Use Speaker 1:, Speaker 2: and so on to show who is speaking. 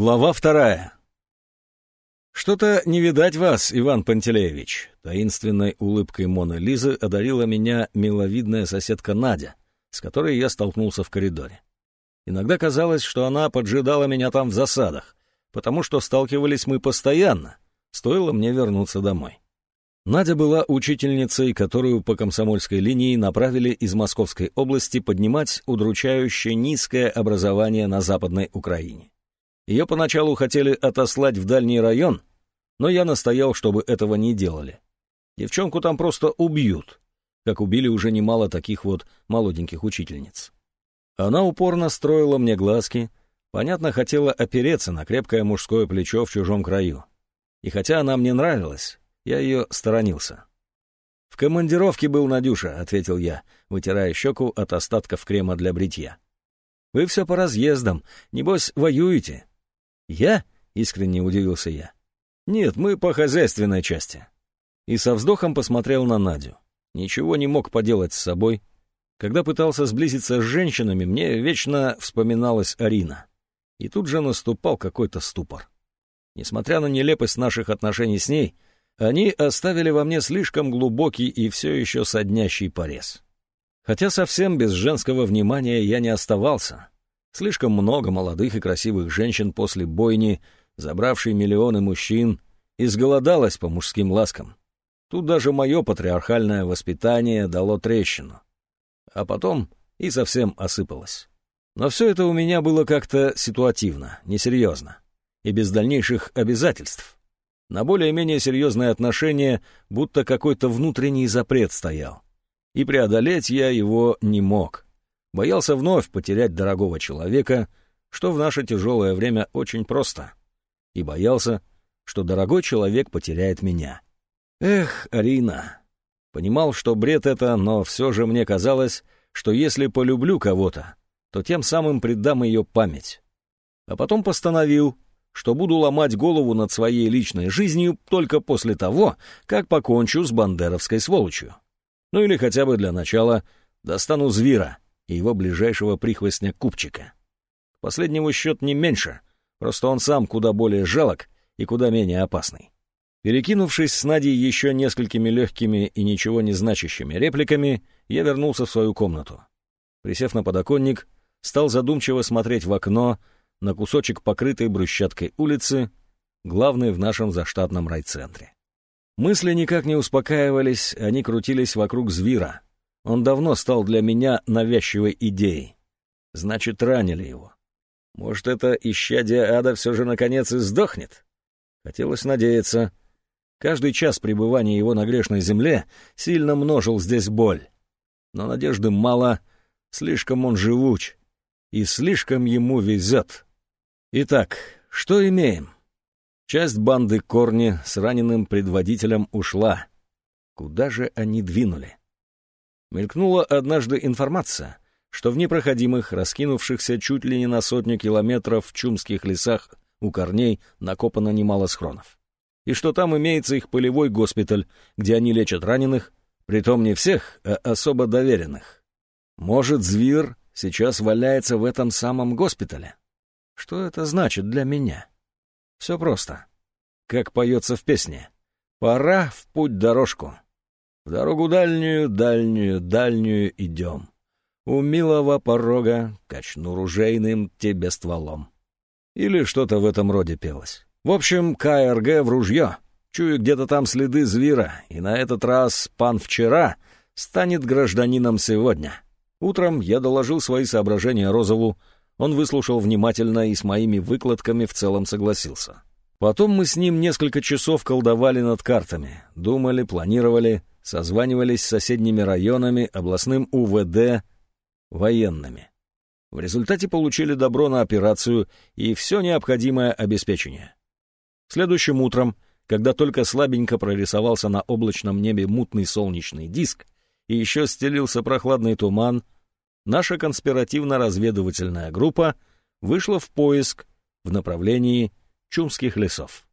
Speaker 1: Глава вторая. «Что-то не видать вас, Иван Пантелеевич», — таинственной улыбкой Моны Лизы одарила меня миловидная соседка Надя, с которой я столкнулся в коридоре. Иногда казалось, что она поджидала меня там в засадах, потому что сталкивались мы постоянно, стоило мне вернуться домой. Надя была учительницей, которую по комсомольской линии направили из Московской области поднимать удручающее низкое образование на Западной Украине. Ее поначалу хотели отослать в дальний район, но я настоял, чтобы этого не делали. Девчонку там просто убьют, как убили уже немало таких вот молоденьких учительниц. Она упорно строила мне глазки, понятно, хотела опереться на крепкое мужское плечо в чужом краю. И хотя она мне нравилась, я ее сторонился. «В командировке был Надюша», — ответил я, вытирая щеку от остатков крема для бритья. «Вы все по разъездам, небось, воюете?» «Я?» — искренне удивился я. «Нет, мы по хозяйственной части». И со вздохом посмотрел на Надю. Ничего не мог поделать с собой. Когда пытался сблизиться с женщинами, мне вечно вспоминалась Арина. И тут же наступал какой-то ступор. Несмотря на нелепость наших отношений с ней, они оставили во мне слишком глубокий и все еще соднящий порез. Хотя совсем без женского внимания я не оставался. Слишком много молодых и красивых женщин после бойни, забравшей миллионы мужчин, изголодалась по мужским ласкам. Тут даже мое патриархальное воспитание дало трещину. А потом и совсем осыпалось. Но все это у меня было как-то ситуативно, несерьезно и без дальнейших обязательств. На более-менее серьезные отношения будто какой-то внутренний запрет стоял. И преодолеть я его не мог — Боялся вновь потерять дорогого человека, что в наше тяжелое время очень просто. И боялся, что дорогой человек потеряет меня. Эх, Арина. Понимал, что бред это, но все же мне казалось, что если полюблю кого-то, то тем самым предам ее память. А потом постановил, что буду ломать голову над своей личной жизнью только после того, как покончу с бандеровской сволочью. Ну или хотя бы для начала достану звера, и его ближайшего прихвостня Купчика. Последнего счет не меньше, просто он сам куда более жалок и куда менее опасный. Перекинувшись с Надей еще несколькими легкими и ничего не значащими репликами, я вернулся в свою комнату. Присев на подоконник, стал задумчиво смотреть в окно на кусочек покрытой брусчаткой улицы, главной в нашем заштатном райцентре. Мысли никак не успокаивались, они крутились вокруг звера, он давно стал для меня навязчивой идеей. Значит, ранили его. Может, это исчадие ада все же наконец и сдохнет? Хотелось надеяться. Каждый час пребывания его на грешной земле сильно множил здесь боль. Но надежды мало, слишком он живуч, и слишком ему везет. Итак, что имеем? Часть банды Корни с раненым предводителем ушла. Куда же они двинули? Мелькнула однажды информация, что в непроходимых, раскинувшихся чуть ли не на сотню километров в чумских лесах у корней накопано немало схронов. И что там имеется их полевой госпиталь, где они лечат раненых, притом не всех, а особо доверенных. Может, зверь сейчас валяется в этом самом госпитале? Что это значит для меня? Все просто. Как поется в песне. «Пора в путь дорожку». В дорогу дальнюю, дальнюю, дальнюю идем. У милого порога качну ружейным тебе стволом. Или что-то в этом роде пелось. В общем, КРГ в ружье. Чую где-то там следы звера, и на этот раз пан вчера станет гражданином сегодня. Утром я доложил свои соображения Розову, он выслушал внимательно и с моими выкладками в целом согласился. Потом мы с ним несколько часов колдовали над картами, думали, планировали, созванивались с соседними районами, областным УВД, военными. В результате получили добро на операцию и все необходимое обеспечение. Следующим утром, когда только слабенько прорисовался на облачном небе мутный солнечный диск и еще стелился прохладный туман, наша конспиративно-разведывательная группа вышла в поиск в направлении Чумских лесов.